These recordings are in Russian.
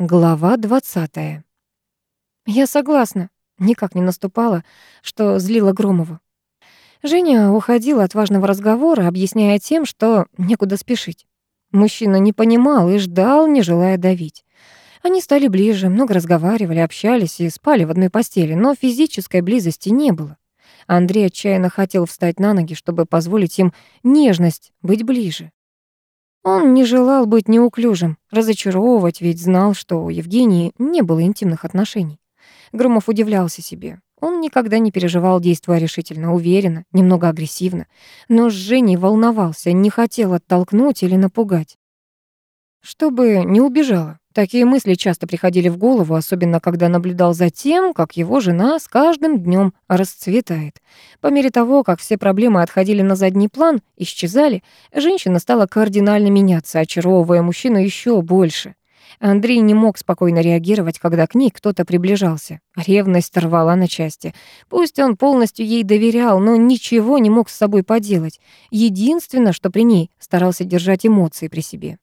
Глава 20. Я согласна. Никак не наступала, что злила Громову. Женя уходила от важного разговора, объясняя тем, что некуда спешить. Мужчина не понимал и ждал, не желая давить. Они стали ближе, много разговаривали, общались и спали в одной постели, но физической близости не было. Андрей отчаянно хотел встать на ноги, чтобы позволить им нежность, быть ближе. Он не желал быть неуклюжим, разочаровывать, ведь знал, что у Евгении не было интимных отношений. Громов удивлялся себе. Он никогда не переживал, действуя решительно, уверенно, немного агрессивно. Но с Женей волновался, не хотел оттолкнуть или напугать. Чтобы не убежала, Такие мысли часто приходили в голову, особенно когда наблюдал за тем, как его жена с каждым днем расцветает. По мере того, как все проблемы отходили на задний план, исчезали, женщина стала кардинально меняться, очаровывая мужчину еще больше. Андрей не мог спокойно реагировать, когда к ней кто-то приближался. Ревность рвала на части. Пусть он полностью ей доверял, но ничего не мог с собой поделать. Единственное, что при ней, старался держать эмоции при себе.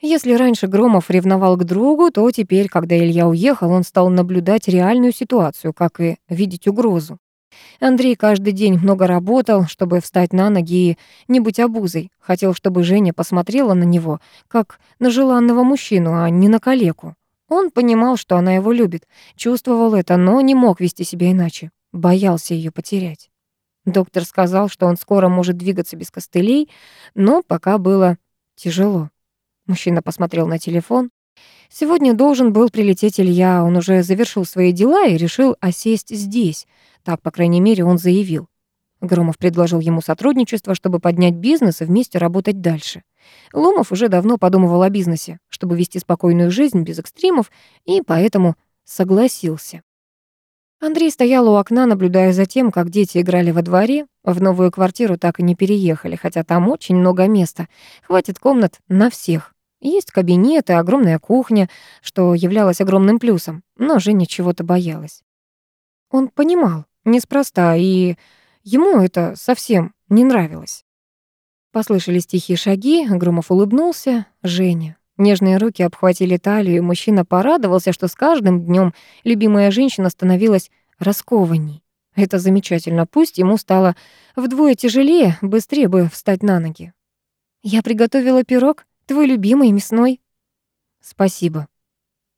Если раньше Громов ревновал к другу, то теперь, когда Илья уехал, он стал наблюдать реальную ситуацию, как и видеть угрозу. Андрей каждый день много работал, чтобы встать на ноги и не быть обузой. Хотел, чтобы Женя посмотрела на него, как на желанного мужчину, а не на калеку. Он понимал, что она его любит, чувствовал это, но не мог вести себя иначе. Боялся ее потерять. Доктор сказал, что он скоро может двигаться без костылей, но пока было тяжело. Мужчина посмотрел на телефон. Сегодня должен был прилететь Илья, он уже завершил свои дела и решил осесть здесь. Так, по крайней мере, он заявил. Громов предложил ему сотрудничество, чтобы поднять бизнес и вместе работать дальше. Ломов уже давно подумывал о бизнесе, чтобы вести спокойную жизнь без экстримов, и поэтому согласился. Андрей стоял у окна, наблюдая за тем, как дети играли во дворе. В новую квартиру так и не переехали, хотя там очень много места. Хватит комнат на всех. Есть кабинет и огромная кухня, что являлось огромным плюсом, но Женя чего-то боялась. Он понимал, неспроста, и ему это совсем не нравилось. Послышались тихие шаги, Громов улыбнулся. Женя. Нежные руки обхватили талию, и мужчина порадовался, что с каждым днем любимая женщина становилась раскованней. Это замечательно, пусть ему стало вдвое тяжелее, быстрее бы встать на ноги. «Я приготовила пирог», Твой любимый мясной». «Спасибо».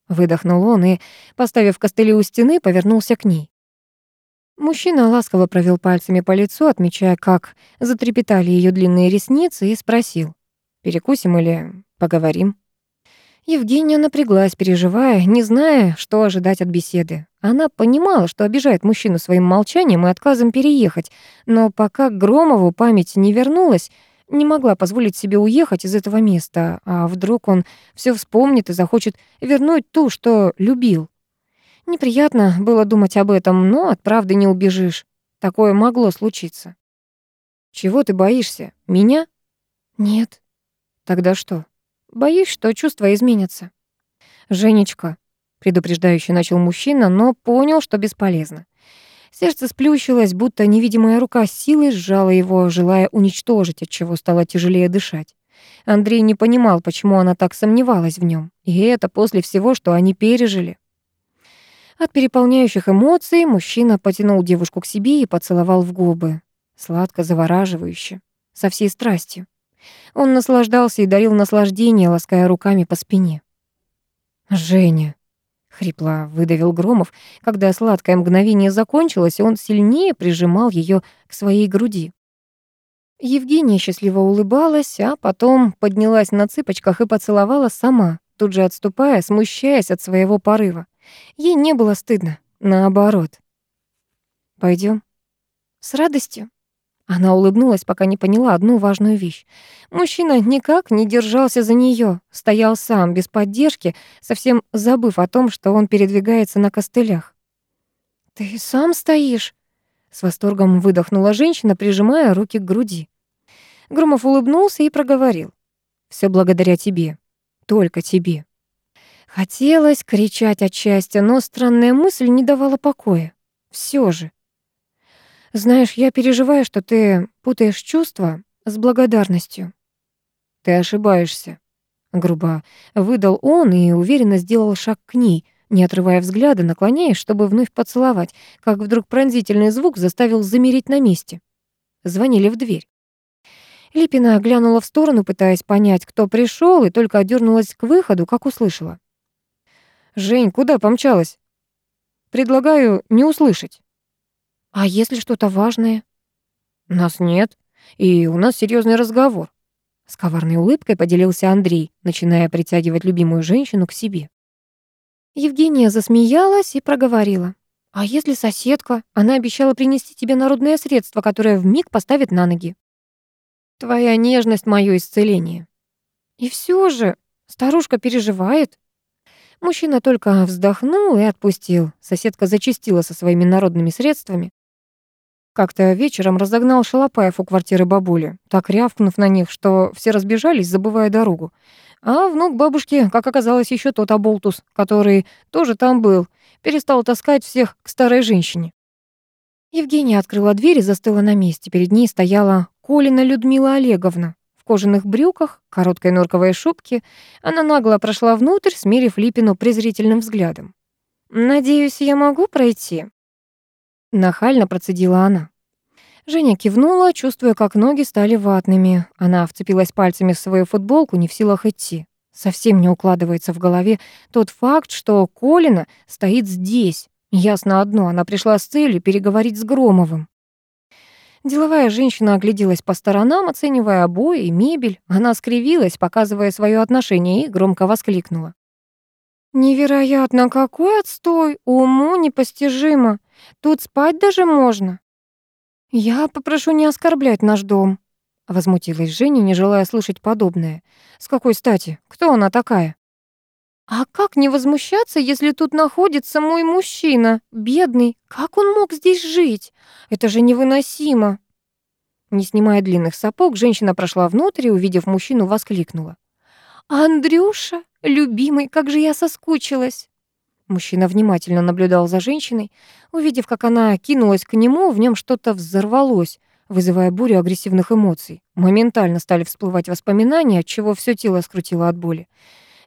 Выдохнул он и, поставив костыли у стены, повернулся к ней. Мужчина ласково провел пальцами по лицу, отмечая, как затрепетали ее длинные ресницы, и спросил, «Перекусим или поговорим?» Евгения напряглась, переживая, не зная, что ожидать от беседы. Она понимала, что обижает мужчину своим молчанием и отказом переехать, но пока к Громову память не вернулась, не могла позволить себе уехать из этого места, а вдруг он все вспомнит и захочет вернуть ту, что любил. Неприятно было думать об этом, но от правды не убежишь. Такое могло случиться. Чего ты боишься? Меня? Нет. Тогда что? Боюсь, что чувства изменятся. Женечка, предупреждающе начал мужчина, но понял, что бесполезно. Сердце сплющилось, будто невидимая рука силой сжала его, желая уничтожить, от чего стало тяжелее дышать. Андрей не понимал, почему она так сомневалась в нем, и это после всего, что они пережили. От переполняющих эмоций мужчина потянул девушку к себе и поцеловал в губы. Сладко, завораживающе, со всей страстью. Он наслаждался и дарил наслаждение, лаская руками по спине. «Женя», Хрипло выдавил Громов, когда сладкое мгновение закончилось, он сильнее прижимал ее к своей груди. Евгения счастливо улыбалась, а потом поднялась на цыпочках и поцеловала сама, тут же отступая, смущаясь от своего порыва. Ей не было стыдно, наоборот. Пойдем. «С радостью», она улыбнулась, пока не поняла одну важную вещь. Мужчина никак не держался за нее, стоял сам, без поддержки, совсем забыв о том, что он передвигается на костылях. «Ты сам стоишь?» С восторгом выдохнула женщина, прижимая руки к груди. Громов улыбнулся и проговорил. «Всё благодаря тебе. Только тебе». Хотелось кричать от счастья, но странная мысль не давала покоя. Всё же. Знаешь, я переживаю, что ты путаешь чувства с благодарностью. Ты ошибаешься. Грубо выдал он и уверенно сделал шаг к ней, не отрывая взгляда, наклоняясь, чтобы вновь поцеловать, как вдруг пронзительный звук заставил замереть на месте. Звонили в дверь. Липина глянула в сторону, пытаясь понять, кто пришел, и только одернулась к выходу, как услышала. «Жень, куда помчалась?» «Предлагаю не услышать». «А если что-то важное?» «Нас нет, и у нас серьезный разговор». С коварной улыбкой поделился Андрей, начиная притягивать любимую женщину к себе. Евгения засмеялась и проговорила. «А если соседка? Она обещала принести тебе народное средство, которое вмиг поставит на ноги». «Твоя нежность — моё исцеление». «И все же старушка переживает». Мужчина только вздохнул и отпустил. Соседка зачастила со своими народными средствами. Как-то вечером разогнал Шалопаев у квартиры бабули, так рявкнув на них, что все разбежались, забывая дорогу. А внук бабушки, как оказалось, еще тот оболтус, который тоже там был, перестал таскать всех к старой женщине. Евгения открыла дверь и застыла на месте. Перед ней стояла Колина Людмила Олеговна. В кожаных брюках, короткой норковой шубке. Она нагло прошла внутрь, смерив Липину презрительным взглядом. «Надеюсь, я могу пройти?» Нахально процедила она. Женя кивнула, чувствуя, как ноги стали ватными. Она вцепилась пальцами в свою футболку, не в силах идти. Совсем не укладывается в голове тот факт, что Колина стоит здесь. Ясно одно, она пришла с целью переговорить с Громовым. Деловая женщина огляделась по сторонам, оценивая обои и мебель. Она скривилась, показывая свое отношение, и громко воскликнула. «Невероятно, какой отстой! Уму непостижимо! Тут спать даже можно!» «Я попрошу не оскорблять наш дом», — возмутилась Женя, не желая слышать подобное. «С какой стати? Кто она такая?» «А как не возмущаться, если тут находится мой мужчина, бедный? Как он мог здесь жить? Это же невыносимо!» Не снимая длинных сапог, женщина прошла внутрь и, увидев мужчину, воскликнула. «Андрюша, любимый, как же я соскучилась!» Мужчина внимательно наблюдал за женщиной. Увидев, как она кинулась к нему, в нем что-то взорвалось, вызывая бурю агрессивных эмоций. Моментально стали всплывать воспоминания, от чего все тело скрутило от боли.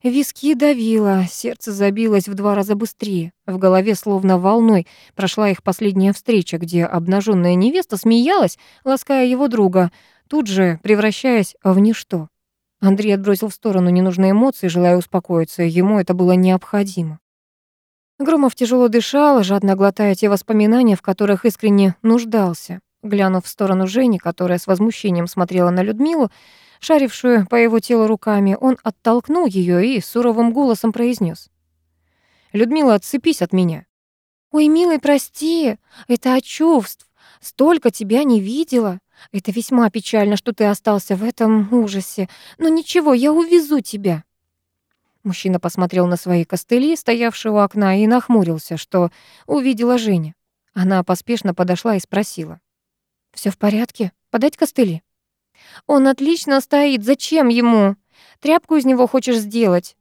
Виски давило, сердце забилось в два раза быстрее. В голове словно волной прошла их последняя встреча, где обнаженная невеста смеялась, лаская его друга, тут же превращаясь в ничто. Андрей отбросил в сторону ненужные эмоции, желая успокоиться. Ему это было необходимо. Громов тяжело дышал, жадно глотая те воспоминания, в которых искренне нуждался. Глянув в сторону Жени, которая с возмущением смотрела на Людмилу, шарившую по его телу руками, он оттолкнул ее и суровым голосом произнес: «Людмила, отцепись от меня». «Ой, милый, прости, это от чувств. Столько тебя не видела. Это весьма печально, что ты остался в этом ужасе. Но ничего, я увезу тебя». Мужчина посмотрел на свои костыли, стоявшие у окна, и нахмурился, что увидела Женя. Она поспешно подошла и спросила. «Всё в порядке? Подать костыли?» «Он отлично стоит. Зачем ему? Тряпку из него хочешь сделать?»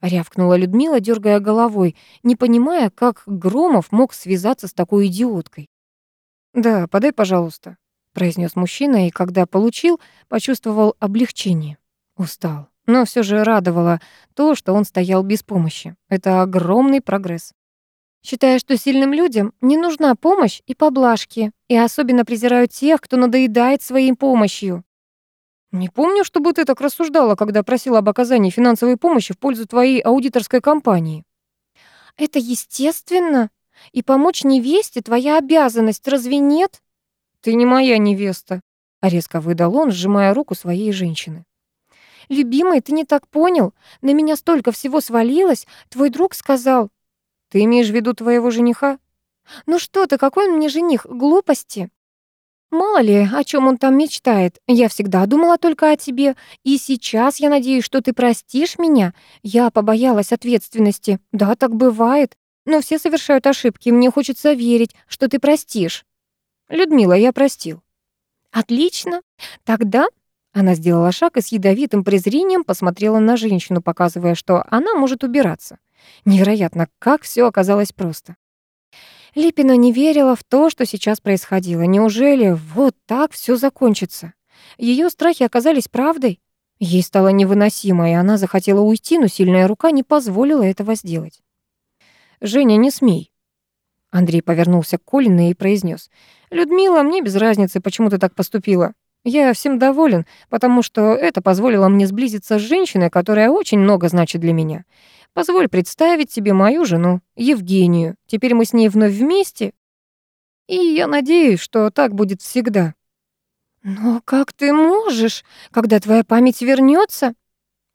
Рявкнула Людмила, дергая головой, не понимая, как Громов мог связаться с такой идиоткой. «Да, подай, пожалуйста», — произнес мужчина, и когда получил, почувствовал облегчение. Устал. Но все же радовало то, что он стоял без помощи. Это огромный прогресс. Считаю, что сильным людям не нужна помощь и поблажки, и особенно презирают тех, кто надоедает своей помощью. Не помню, чтобы ты так рассуждала, когда просила об оказании финансовой помощи в пользу твоей аудиторской компании. Это естественно. И помочь невесте твоя обязанность, разве нет? Ты не моя невеста, резко выдал он, сжимая руку своей женщины. «Любимый, ты не так понял. На меня столько всего свалилось. Твой друг сказал...» «Ты имеешь в виду твоего жениха?» «Ну что ты, какой он мне жених? Глупости!» «Мало ли, о чем он там мечтает. Я всегда думала только о тебе. И сейчас я надеюсь, что ты простишь меня. Я побоялась ответственности. Да, так бывает. Но все совершают ошибки, мне хочется верить, что ты простишь». «Людмила, я простил». «Отлично. Тогда она сделала шаг и с ядовитым презрением посмотрела на женщину, показывая, что она может убираться. Невероятно, как все оказалось просто. Липина не верила в то, что сейчас происходило. Неужели вот так все закончится? Ее страхи оказались правдой? Ей стало невыносимо, и она захотела уйти, но сильная рука не позволила этого сделать. «Женя, не смей». Андрей повернулся к Колине и произнес: «Людмила, мне без разницы, почему ты так поступила. Я всем доволен, потому что это позволило мне сблизиться с женщиной, которая очень много значит для меня. Позволь представить тебе мою жену, Евгению. Теперь мы с ней вновь вместе, и я надеюсь, что так будет всегда». «Но как ты можешь, когда твоя память вернется?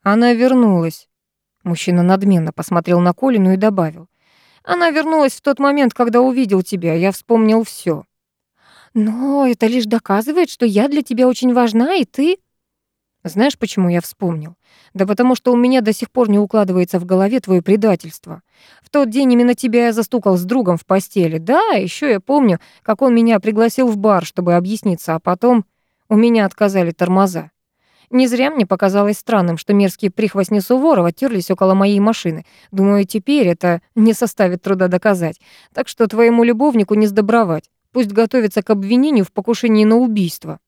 Она вернулась. Мужчина надменно посмотрел на Колину и добавил. Она вернулась в тот момент, когда увидел тебя. Я вспомнил все. Но это лишь доказывает, что я для тебя очень важна, и ты... Знаешь, почему я вспомнил? Да потому что у меня до сих пор не укладывается в голове твое предательство. В тот день именно тебя я застукал с другом в постели. Да, еще я помню, как он меня пригласил в бар, чтобы объясниться, а потом у меня отказали тормоза. Не зря мне показалось странным, что мерзкие прихвостни Суворова терлись около моей машины. Думаю, теперь это не составит труда доказать. Так что твоему любовнику не сдобровать. Пусть готовится к обвинению в покушении на убийство».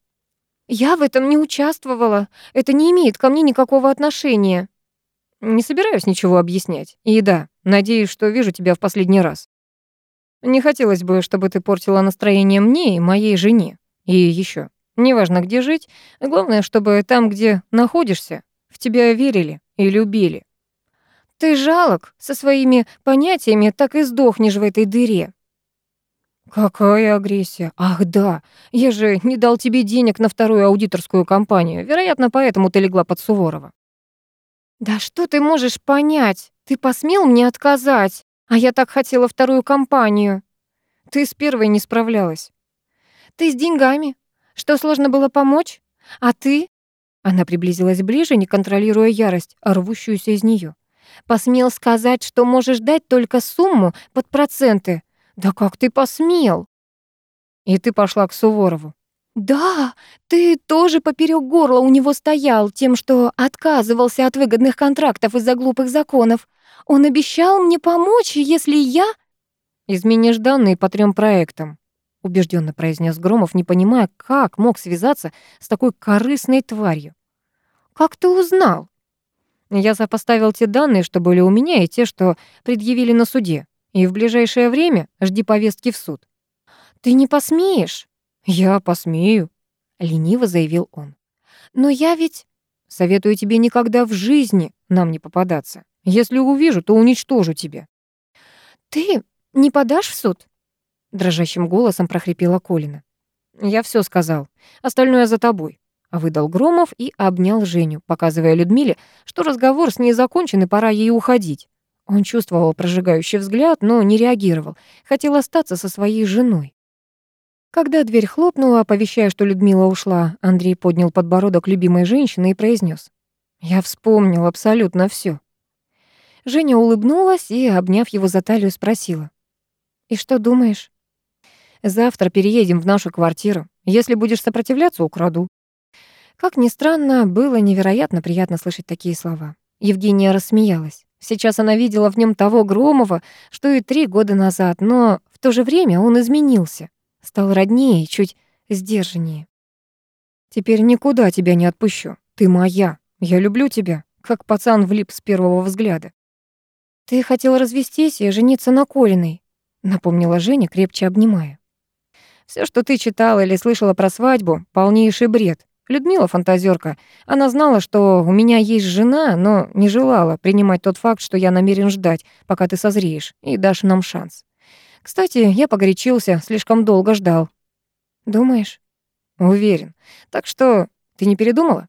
«Я в этом не участвовала. Это не имеет ко мне никакого отношения». «Не собираюсь ничего объяснять. И да, надеюсь, что вижу тебя в последний раз. Не хотелось бы, чтобы ты портила настроение мне и моей жене. И еще, Неважно, где жить, главное, чтобы там, где находишься, в тебя верили и любили. Ты жалок, со своими понятиями так и сдохнешь в этой дыре. Какая агрессия? Ах, да, я же не дал тебе денег на вторую аудиторскую компанию. Вероятно, поэтому ты легла под Суворова. Да что ты можешь понять? Ты посмел мне отказать, а я так хотела вторую компанию. Ты с первой не справлялась. Ты с деньгами, что сложно было помочь? А ты?» Она приблизилась ближе, не контролируя ярость, рвущуюся из нее. «Посмел сказать, что можешь дать только сумму под проценты. Да как ты посмел?» «И ты пошла к Суворову». «Да, ты тоже поперек горла у него стоял тем, что отказывался от выгодных контрактов из-за глупых законов. Он обещал мне помочь, если я...» «Изменишь данные по трем проектам», убежденно произнес Громов, не понимая, как мог связаться с такой корыстной тварью. «Как ты узнал?» «Я сопоставил те данные, что были у меня, и те, что предъявили на суде. И в ближайшее время жди повестки в суд». «Ты не посмеешь?» «Я посмею», — лениво заявил он. «Но я ведь...» «Советую тебе никогда в жизни нам не попадаться. Если увижу, то уничтожу тебя». «Ты не подашь в суд?» дрожащим голосом прохрипела Колина. Я все сказал. Остальное за тобой. Выдал Громов и обнял Женю, показывая Людмиле, что разговор с ней закончен и пора ей уходить. Он чувствовал прожигающий взгляд, но не реагировал. Хотел остаться со своей женой. Когда дверь хлопнула, оповещая, что Людмила ушла, Андрей поднял подбородок любимой женщины и произнес: «Я вспомнил абсолютно все. Женя улыбнулась и, обняв его за талию, спросила. «И что думаешь?» Завтра переедем в нашу квартиру. Если будешь сопротивляться, украду». Как ни странно, было невероятно приятно слышать такие слова. Евгения рассмеялась. Сейчас она видела в нем того Громова, что и три года назад, но в то же время он изменился. Стал роднее, чуть сдержаннее. «Теперь никуда тебя не отпущу. Ты моя. Я люблю тебя, как пацан влип с первого взгляда». «Ты хотел развестись и жениться на Колиной», напомнила Женя, крепче обнимая. Все, что ты читала или слышала про свадьбу, полнейший бред. Людмила фантазерка. Она знала, что у меня есть жена, но не желала принимать тот факт, что я намерен ждать, пока ты созреешь и дашь нам шанс. Кстати, я погорячился, слишком долго ждал. Думаешь? Уверен. Так что, ты не передумала?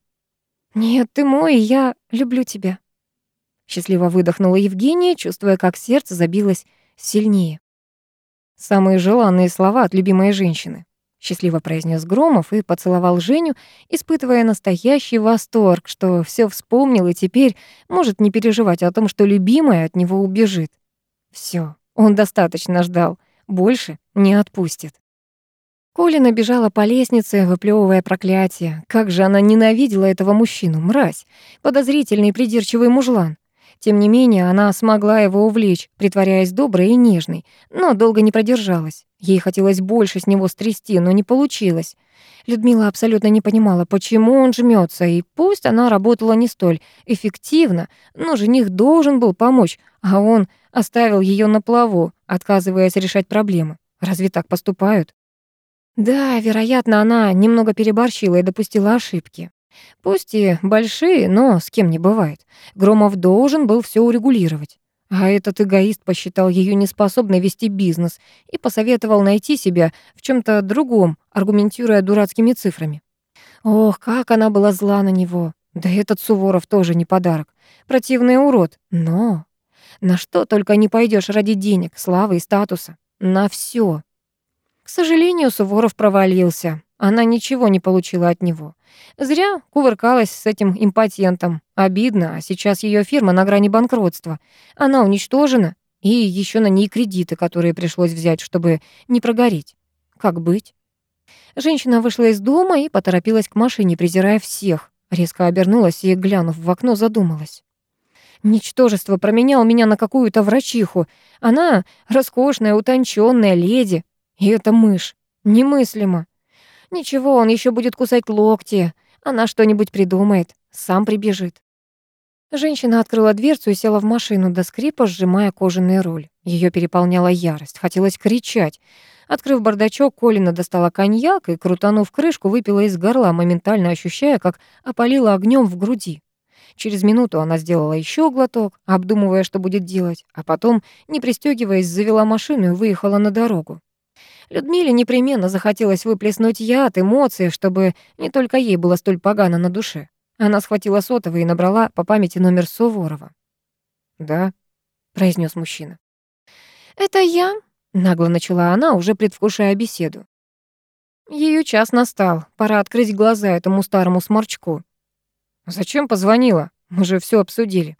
Нет, ты мой, я люблю тебя. Счастливо выдохнула Евгения, чувствуя, как сердце забилось сильнее. Самые желанные слова от любимой женщины. Счастливо произнес Громов и поцеловал Женю, испытывая настоящий восторг, что все вспомнил и теперь может не переживать о том, что любимая от него убежит. Все, он достаточно ждал, больше не отпустит. Колина бежала по лестнице, выплевывая проклятие. Как же она ненавидела этого мужчину, мразь, подозрительный придирчивый мужлан. Тем не менее, она смогла его увлечь, притворяясь доброй и нежной, но долго не продержалась. Ей хотелось больше с него стрясти, но не получилось. Людмила абсолютно не понимала, почему он жмется, и пусть она работала не столь эффективно, но жених должен был помочь, а он оставил ее на плаву, отказываясь решать проблемы. Разве так поступают? Да, вероятно, она немного переборщила и допустила ошибки. Пусть и большие, но с кем не бывает. Громов должен был все урегулировать. А этот эгоист посчитал ее неспособной вести бизнес и посоветовал найти себя в чем то другом, аргументируя дурацкими цифрами. Ох, как она была зла на него. Да этот Суворов тоже не подарок. Противный урод. Но на что только не пойдешь ради денег, славы и статуса. На все. К сожалению, Суворов провалился. Она ничего не получила от него. Зря кувыркалась с этим импотентом. Обидно, а сейчас ее фирма на грани банкротства. Она уничтожена, и еще на ней кредиты, которые пришлось взять, чтобы не прогореть. Как быть? Женщина вышла из дома и поторопилась к машине, презирая всех. Резко обернулась и, глянув в окно, задумалась. Ничтожество променял меня на какую-то врачиху. Она роскошная, утонченная леди. И это мышь. Немыслимо. Ничего, он еще будет кусать локти. Она что-нибудь придумает, сам прибежит. Женщина открыла дверцу и села в машину до скрипа, сжимая кожаный руль. Ее переполняла ярость, хотелось кричать. Открыв бардачок, Колина достала коньяк и, крутанув крышку, выпила из горла, моментально ощущая, как опалила огнем в груди. Через минуту она сделала еще глоток, обдумывая, что будет делать, а потом, не пристегиваясь, завела машину и выехала на дорогу. Людмиле непременно захотелось выплеснуть яд, эмоции, чтобы не только ей было столь погано на душе. Она схватила сотовый и набрала по памяти номер Суворова. «Да», — произнес мужчина. «Это я», — нагло начала она, уже предвкушая беседу. Ее час настал, пора открыть глаза этому старому сморчку. «Зачем позвонила? Мы же все обсудили».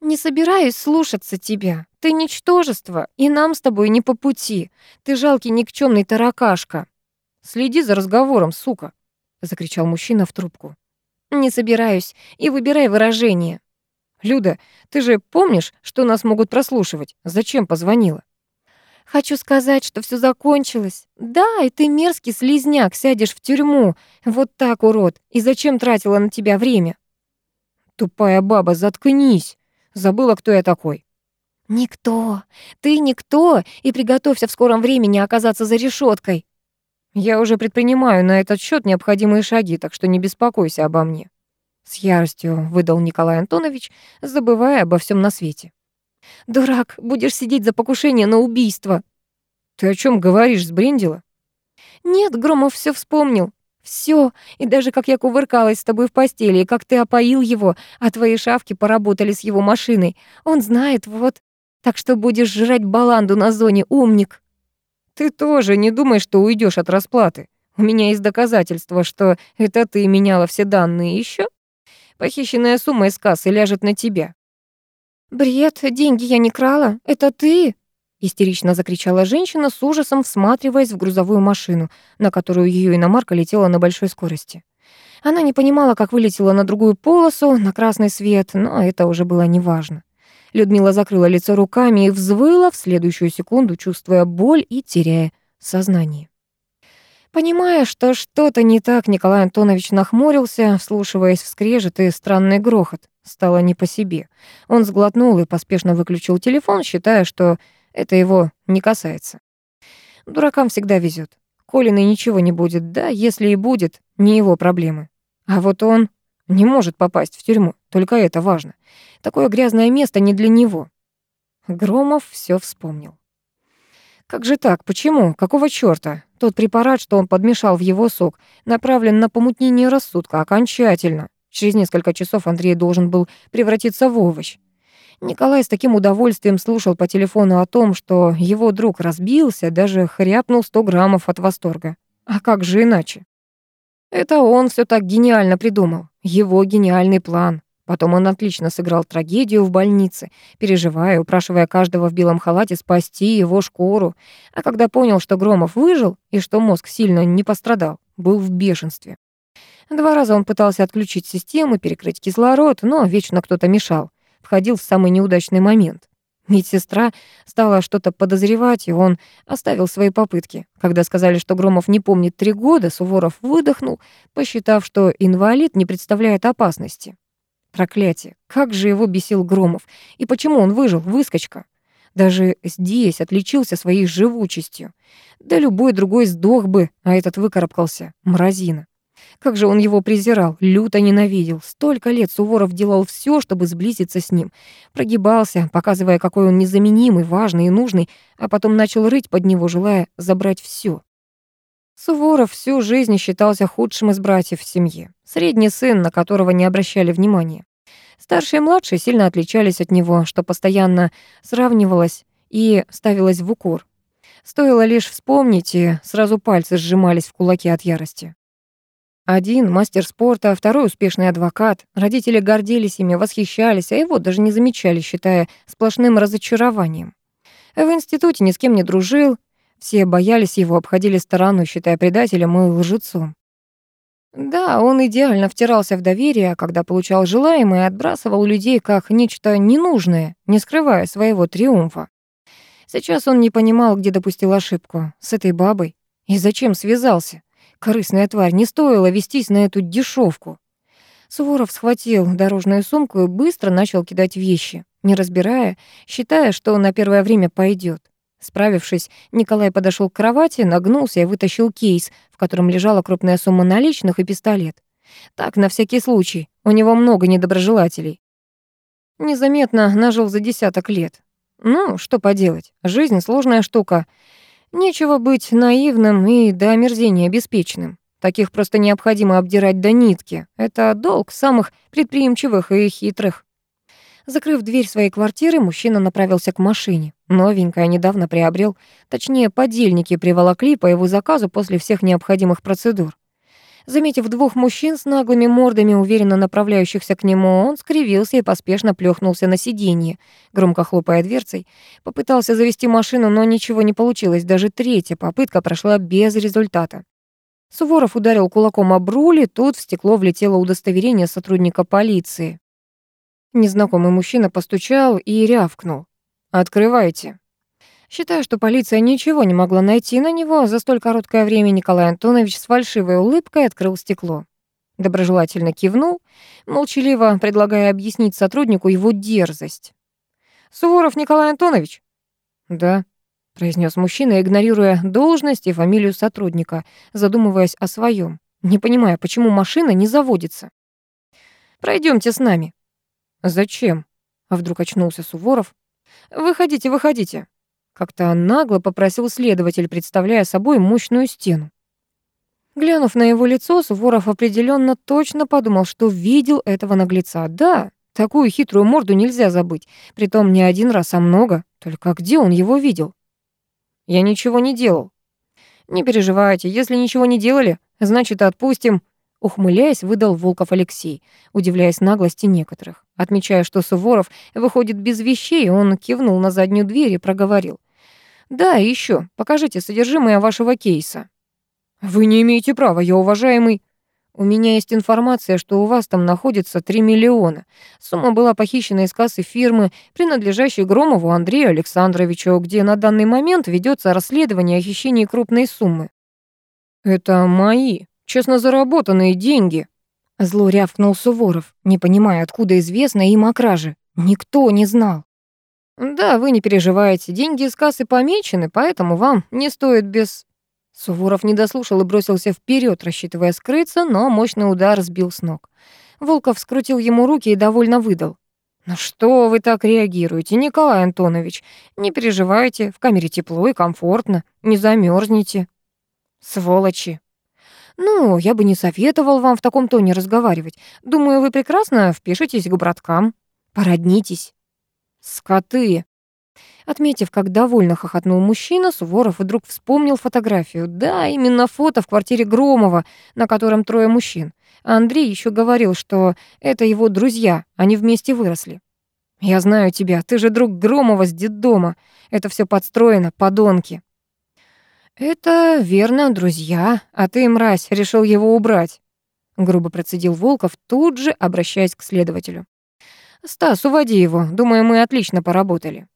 «Не собираюсь слушаться тебя. Ты ничтожество, и нам с тобой не по пути. Ты жалкий никчемный таракашка». «Следи за разговором, сука», — закричал мужчина в трубку. «Не собираюсь, и выбирай выражение». «Люда, ты же помнишь, что нас могут прослушивать? Зачем позвонила?» «Хочу сказать, что все закончилось. Да, и ты мерзкий слизняк, сядешь в тюрьму. Вот так, урод. И зачем тратила на тебя время?» «Тупая баба, заткнись!» Забыла, кто я такой». «Никто. Ты никто, и приготовься в скором времени оказаться за решеткой. «Я уже предпринимаю на этот счет необходимые шаги, так что не беспокойся обо мне». С яростью выдал Николай Антонович, забывая обо всем на свете. «Дурак, будешь сидеть за покушение на убийство». «Ты о чем говоришь, сбрендила?» «Нет, Громов все вспомнил. Все, и даже как я кувыркалась с тобой в постели, и как ты опоил его, а твои шавки поработали с его машиной. Он знает, вот. Так что будешь жрать баланду на зоне, умник. Ты тоже не думай, что уйдешь от расплаты. У меня есть доказательства, что это ты меняла все данные еще. Похищенная сумма из кассы ляжет на тебя. Бред, деньги я не крала. Это ты? истерично закричала женщина с ужасом, всматриваясь в грузовую машину, на которую ее иномарка летела на большой скорости. Она не понимала, как вылетела на другую полосу, на красный свет, но это уже было неважно. Людмила закрыла лицо руками и взвыла в следующую секунду, чувствуя боль и теряя сознание. Понимая, что что-то не так, Николай Антонович нахмурился, вслушиваясь в скрежет и странный грохот. Стало не по себе. Он сглотнул и поспешно выключил телефон, считая, что это его не касается. Дуракам всегда везет. Колиной ничего не будет, да, если и будет, не его проблемы. А вот он не может попасть в тюрьму, только это важно. Такое грязное место не для него. Громов все вспомнил. Как же так? Почему? Какого чёрта? Тот препарат, что он подмешал в его сок, направлен на помутнение рассудка окончательно. Через несколько часов Андрей должен был превратиться в овощ. Николай с таким удовольствием слушал по телефону о том, что его друг разбился, даже хряпнул 100 граммов от восторга. А как же иначе? Это он все так гениально придумал. Его гениальный план. Потом он отлично сыграл трагедию в больнице, переживая, упрашивая каждого в белом халате спасти его шкуру. А когда понял, что Громов выжил и что мозг сильно не пострадал, был в бешенстве. Два раза он пытался отключить систему, перекрыть кислород, но вечно кто-то мешал входил в самый неудачный момент. Медсестра стала что-то подозревать, и он оставил свои попытки. Когда сказали, что Громов не помнит три года, Суворов выдохнул, посчитав, что инвалид не представляет опасности. Проклятие, как же его бесил Громов, и почему он выжил, выскочка. Даже здесь отличился своей живучестью. Да любой другой сдох бы, а этот выкарабкался. Мразина. Как же он его презирал, люто ненавидел. Столько лет Суворов делал все, чтобы сблизиться с ним. Прогибался, показывая, какой он незаменимый, важный и нужный, а потом начал рыть под него, желая забрать все. Суворов всю жизнь считался худшим из братьев в семье. Средний сын, на которого не обращали внимания. Старшие и младшие сильно отличались от него, что постоянно сравнивалось и ставилось в укор. Стоило лишь вспомнить, и сразу пальцы сжимались в кулаки от ярости. Один — мастер спорта, второй — успешный адвокат. Родители гордились ими, восхищались, а его даже не замечали, считая сплошным разочарованием. В институте ни с кем не дружил, все боялись его, обходили стороной, считая предателем и лжецом. Да, он идеально втирался в доверие, а когда получал желаемое, отбрасывал людей как нечто ненужное, не скрывая своего триумфа. Сейчас он не понимал, где допустил ошибку. С этой бабой. И зачем связался? Корыстная тварь, не стоило вестись на эту дешевку. Суворов схватил дорожную сумку и быстро начал кидать вещи, не разбирая, считая, что на первое время пойдет. Справившись, Николай подошел к кровати, нагнулся и вытащил кейс, в котором лежала крупная сумма наличных и пистолет. Так, на всякий случай, у него много недоброжелателей. Незаметно нажил за десяток лет. Ну, что поделать, жизнь сложная штука — Нечего быть наивным и до омерзения беспечным. Таких просто необходимо обдирать до нитки. Это долг самых предприимчивых и хитрых. Закрыв дверь своей квартиры, мужчина направился к машине. Новенькая, недавно приобрел. Точнее, подельники приволокли по его заказу после всех необходимых процедур. Заметив двух мужчин с наглыми мордами, уверенно направляющихся к нему, он скривился и поспешно плюхнулся на сиденье, громко хлопая дверцей. Попытался завести машину, но ничего не получилось. Даже третья попытка прошла без результата. Суворов ударил кулаком об руль, и тут в стекло влетело удостоверение сотрудника полиции. Незнакомый мужчина постучал и рявкнул. «Открывайте». Считая, что полиция ничего не могла найти на него, за столь короткое время Николай Антонович с фальшивой улыбкой открыл стекло. Доброжелательно кивнул, молчаливо предлагая объяснить сотруднику его дерзость. «Суворов Николай Антонович?» «Да», — произнес мужчина, игнорируя должность и фамилию сотрудника, задумываясь о своем, не понимая, почему машина не заводится. Пройдемте с нами». «Зачем?» — а вдруг очнулся Суворов. «Выходите, выходите», как-то нагло попросил следователь, представляя собой мощную стену. Глянув на его лицо, Суворов определенно точно подумал, что видел этого наглеца. Да, такую хитрую морду нельзя забыть. Притом не один раз, а много. Только где он его видел? Я ничего не делал. Не переживайте, если ничего не делали, значит, отпустим. Ухмыляясь, выдал Волков Алексей, удивляясь наглости некоторых. Отмечая, что Суворов выходит без вещей, он кивнул на заднюю дверь и проговорил. Да, и еще, покажите содержимое вашего кейса. Вы не имеете права, я уважаемый. У меня есть информация, что у вас там находится 3 миллиона. Сумма была похищена из кассы фирмы, принадлежащей Громову Андрею Александровичу, где на данный момент ведется расследование о хищении крупной суммы. Это мои, честно заработанные деньги. Зло рявкнул Суворов, не понимая, откуда известно им о краже. Никто не знал. «Да, вы не переживайте, деньги из кассы помечены, поэтому вам не стоит без...» Суворов не дослушал и бросился вперед, рассчитывая скрыться, но мощный удар сбил с ног. Волков скрутил ему руки и довольно выдал. «Ну что вы так реагируете, Николай Антонович? Не переживайте, в камере тепло и комфортно, не замерзнете. «Сволочи!» «Ну, я бы не советовал вам в таком тоне разговаривать. Думаю, вы прекрасно впишетесь к браткам. Породнитесь». «Скоты!» Отметив, как довольно хохотнул мужчина, Суворов вдруг вспомнил фотографию. Да, именно фото в квартире Громова, на котором трое мужчин. Андрей еще говорил, что это его друзья, они вместе выросли. «Я знаю тебя, ты же друг Громова с детдома. Это все подстроено, подонки». «Это верно, друзья, а ты, мразь, решил его убрать», — грубо процедил Волков, тут же обращаясь к следователю. «Стас, уводи его. Думаю, мы отлично поработали».